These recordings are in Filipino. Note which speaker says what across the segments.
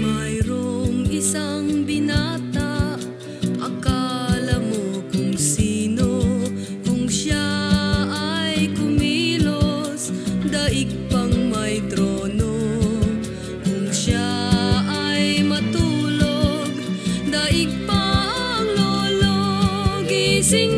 Speaker 1: Mayroong isang binata Akala mo kung sino Kung siya ay kumilos Daig pang trono. Kung siya ay matulog Daig pang Gising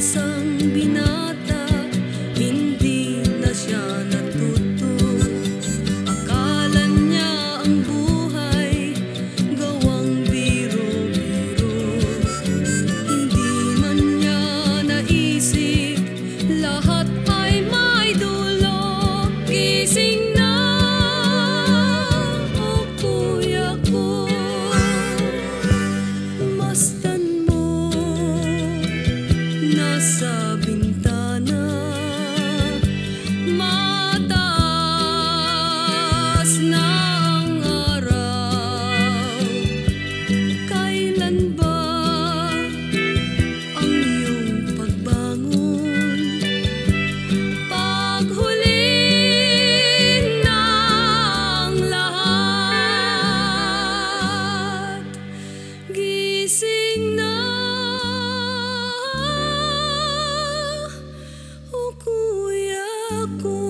Speaker 1: 生边 soul. aku.